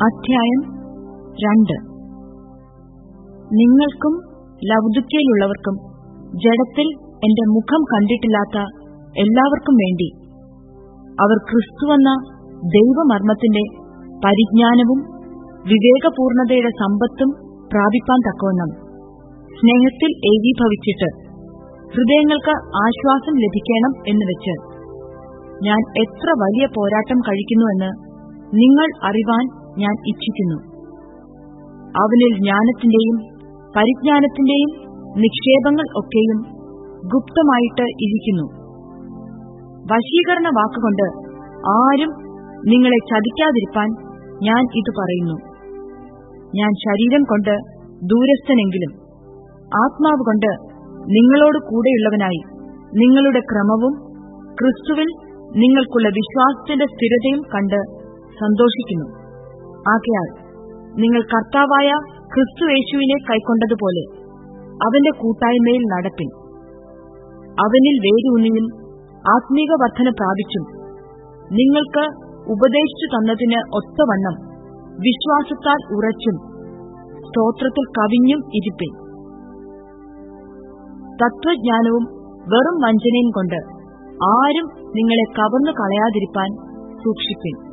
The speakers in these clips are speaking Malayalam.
അധ്യായം രണ്ട്. നിങ്ങൾക്കും ലൗദുക്കയിലുള്ളവർക്കും ജഡത്തിൽ എന്റെ മുഖം കണ്ടിട്ടില്ലാത്ത എല്ലാവർക്കും വേണ്ടി അവർ ക്രിസ്തുവെന്ന ദൈവമർമ്മത്തിന്റെ പരിജ്ഞാനവും വിവേകപൂർണതയുടെ സമ്പത്തും പ്രാപിപ്പാൻ തക്കവണ്ണം സ്നേഹത്തിൽ ഏകീഭവിച്ചിട്ട് ഹൃദയങ്ങൾക്ക് ആശ്വാസം ലഭിക്കണം എന്ന് വെച്ച് ഞാൻ എത്ര വലിയ പോരാട്ടം കഴിക്കുന്നുവെന്ന് നിങ്ങൾ അറിവാൻ ഞാൻ ഇച്ഛിക്കുന്നു. അവനിൽ ജ്ഞാനത്തിന്റെയും പരിജ്ഞാനത്തിന്റെയും നിക്ഷേപങ്ങൾ ഒക്കെയും ഗുപ്തമായിട്ട് ഇരിക്കുന്നു. വശീകരണ വാക്കുകൊണ്ട് ആരും നിങ്ങളെ ചതിക്കാതിരിപ്പാൻ ഞാൻ ഇത് പറയുന്നു. ഞാൻ ശരീരം കൊണ്ട് ദൂരസ്ഥനെങ്കിലും ആത്മാവ് കൊണ്ട് നിങ്ങളോട് കൂടെയുള്ളവനായി നിങ്ങളുടെ ക്രമവും ക്രിസ്തുവിൽ നിങ്ങൾക്കുള്ള വിശ്വാസത്തിന്റെ സ്ഥിരതയും കണ്ട് സന്തോഷിക്കുന്നു. ആകയാൽ നിങ്ങൾ കർത്താവായ ക്രിസ്തുയേശുവിനെ കൈക്കൊണ്ടതുപോലെ അവന്റെ കൂട്ടായ്മയിൽ നടപ്പിൻ. അവനിൽ വേരൂന്നിയും ആത്മീക വർധന പ്രാപിച്ചും നിങ്ങൾക്ക് ഉപദേശിച്ചു തന്നതിന് ഒത്തവണ്ണം വിശ്വാസത്താൽ ഉറച്ചും സ്തോത്രത്തിൽ കവിഞ്ഞും ഇരിപ്പിൻ. തത്വജ്ഞാനവും വെറും വഞ്ചനയും കൊണ്ട് ആരും നിങ്ങളെ കവർന്നു കളയാതിരിപ്പാൻ സൂക്ഷിപ്പിൻ.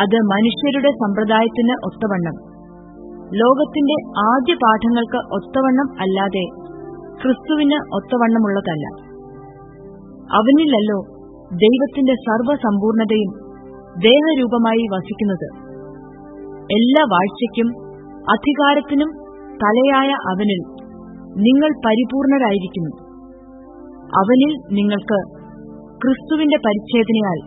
അത് മനുഷ്യരുടെ സമ്പ്രദായത്തിന് ഒത്തവണ്ണം. ലോകത്തിന്റെ ആദ്യ പാഠങ്ങൾക്ക് ഒത്തവണ്ണം അല്ലാതെ ക്രിസ്തുവിന് ഒത്തവണ്ണമുള്ളതല്ല. അവനിലല്ലോ ദൈവത്തിന്റെ സർവസമ്പൂർണതയും ദേഹരൂപമായി വസിക്കുന്നത്. എല്ലാ വാഴ്ചയ്ക്കും അധികാരത്തിനും തലയായ അവനിൽ നിങ്ങൾ പരിപൂർണരായിരിക്കുന്നു. അവനിൽ നിങ്ങൾക്ക് ക്രിസ്തുവിന്റെ പരിച്ഛേദനയാൽ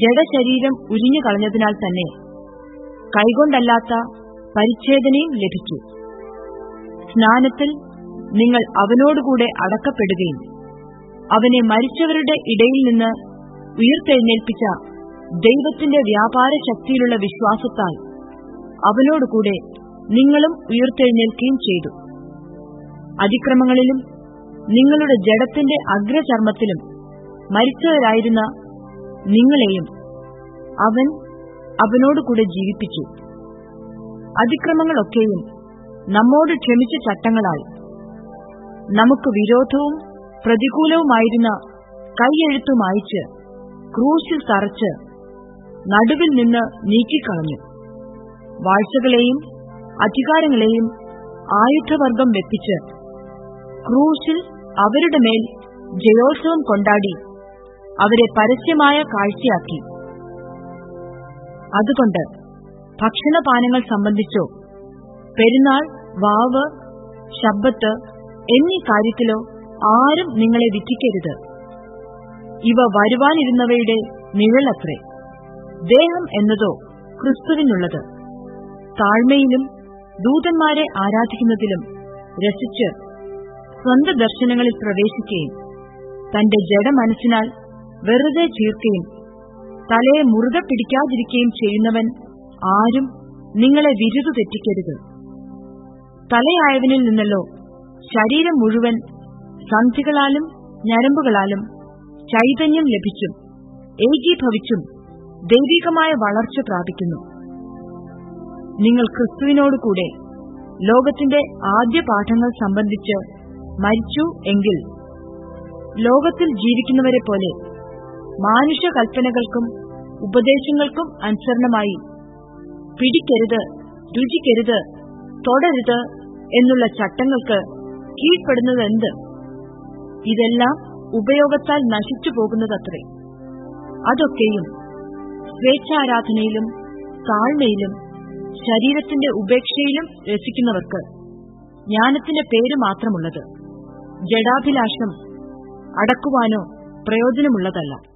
ജഡശരീരം ഉരിഞ്ഞു കളഞ്ഞതിനാൽ തന്നെ കൈകൊണ്ടല്ലാത്ത പരിച്ഛേദനയും ലഭിച്ചു. സ്നാനത്തിൽ നിങ്ങൾ അവനോടുകൂടെ അടക്കപ്പെടുകയും അവനെ മരിച്ചവരുടെ ഇടയിൽ നിന്ന് ഉയർത്തെഴുന്നേൽപ്പിച്ച ദൈവത്തിന്റെ വ്യാപാര ശക്തിയിലുള്ള വിശ്വാസത്താൽ അവനോടുകൂടെ നിങ്ങളും ഉയർത്തെഴുന്നേൽക്കുകയും ചെയ്തു. അതിക്രമങ്ങളിലും നിങ്ങളുടെ ജഡത്തിന്റെ അഗ്രചർമ്മത്തിലും മരിച്ചവരായിരുന്ന നിങ്ങളെയും അവൻ അവനോടുകൂടെ ജീവിപ്പിച്ചു. അതിക്രമങ്ങളൊക്കെയും നമ്മോട് ക്ഷമിച്ച ചട്ടങ്ങളാൽ നമുക്ക് വിരോധവും പ്രതികൂലവുമായിരുന്ന കൈയെഴുത്തു മായിച്ച് ക്രൂശിൽ തറച്ച് നടുവിൽ നിന്ന് നീക്കിക്കളഞ്ഞു. വാഴ്ചകളെയും അധികാരങ്ങളെയും ആയുധവർഗം വെപ്പിച്ച് ക്രൂശിൽ അവരുടെ മേൽ ജയോത്സവം കൊണ്ടാടി അവരെ പരസ്യമായ കാഴ്ചയാക്കി. അതുകൊണ്ട് ഭക്ഷണപാനങ്ങൾ സംബന്ധിച്ചോ പെരുന്നാൾ വാവ് ശബ്ദത്ത് എന്നീ കാര്യത്തിലോ ആരും നിങ്ങളെ വിധിക്കരുത്. ഇവ വരുവാനിരുന്നവയുടെ നിഴലത്രേ. ദേഹം എന്നതോ ക്രിസ്തുവിനുള്ളത്. താഴ്മയിലും ദൂതന്മാരെ ആരാധിക്കുന്നതിലും രസിച്ച് സ്വന്ത ദർശനങ്ങളിൽ പ്രവേശിക്കുകയും തന്റെ ജഡമനസ്സിനാൽ വെറുതെ ചീർക്കുകയും തലയെ മുറുകെ പിടിക്കാതിരിക്കുകയും ചെയ്യുന്നവൻ ആരും നിങ്ങളെ വിരുതു തെറ്റിക്കരുത്. തലയായവനിൽ നിന്നല്ലോ ശരീരം മുഴുവൻ സന്ധികളാലും ഞരമ്പുകളാലും ചൈതന്യം ലഭിച്ചും ഏകീഭവിച്ചും ദൈവികമായ വളർച്ച പ്രാപിക്കുന്നു. നിങ്ങൾ ക്രിസ്തുവിനോടുകൂടെ ലോകത്തിന്റെ ആദ്യ പാഠങ്ങൾ സംബന്ധിച്ച് മരിച്ചു എങ്കിൽ ലോകത്തിൽ ജീവിക്കുന്നവരെ പോലെ മാനുഷ കൽപ്പനകൾക്കും ഉപദേശങ്ങൾക്കും അനുസരണമായി പിടിക്കരുത് രുചിക്കരുത് തൊടരുത് എന്നുള്ള ചട്ടങ്ങൾക്ക് കീഴ്പ്പെടുന്നതെന്ത്? ഇതെല്ലാം ഉപയോഗത്താൽ നശിച്ചു പോകുന്നതത്രേ. അതൊക്കെയും സ്വേച്ഛാരാധനയിലും താഴ്മയിലും ശരീരത്തിന്റെ ഉപേക്ഷയിലും രസിക്കുന്നവർക്ക് ജ്ഞാനത്തിന്റെ പേര് മാത്രമുള്ളത്. ജഡാഭിലാഷം അടക്കുവാനോ പ്രയോജനമുള്ളതല്ല.